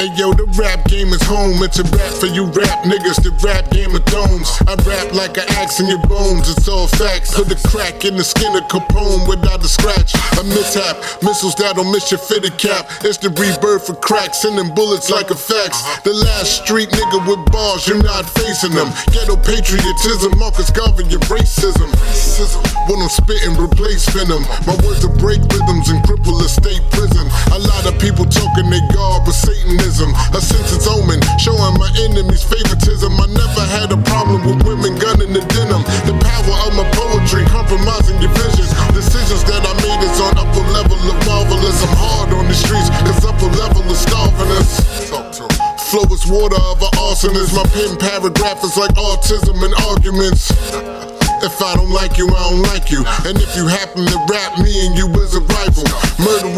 Hey yo, the rap game is home. It's a rap for you rap niggas. The rap game of thrones. I rap like an axe in your bones. It's all facts. Put a crack in the skin of Capone without a scratch. A mishap. Missiles that'll miss your fitted cap. It's the rebirth of crack. Sending bullets like fax. The last street nigga with bars. You're not facing them. Ghetto patriotism. Marcus Garvey, your racism. When I'm spitting, replace venom. My words will break rhythms and cripple Satanism. A sense it's omen, showing my enemies favoritism. I never had a problem with women gunning the denim. The power of my poetry, compromising your vision. Decisions that I made is on upper level of marvelous. I'm hard on the streets, cause upper level is starving. Flow is water of an arsonist. My pen paragraph is like autism and arguments. If I don't like you, I don't like you. And if you happen to rap, me and you is a rival.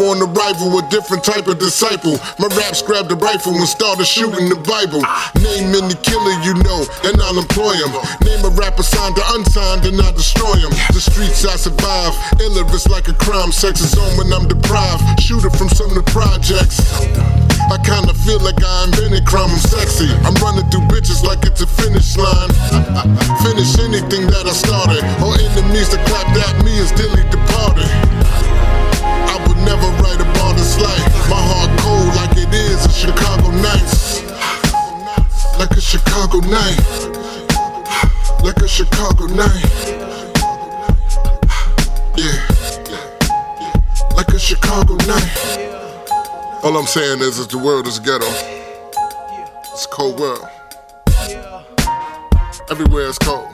On arrival, a different type of disciple. My raps grabbed a rifle and started shooting the Bible. Name any killer you know, and I'll employ him. Name a rapper signed or unsigned, and I'll destroy him. The streets I survive, iller like a crime sex is on when I'm deprived. Shooter from some of the projects. I kinda feel like I invented crime, I'm sexy. I'm running through bitches like it's a finish line. Finish anything that I started. or enemies that clapped at me is dilly Chicago night. Like a Chicago night. Yeah. Like a Chicago night. All I'm saying is that the world is ghetto. It's cold world. Everywhere is cold.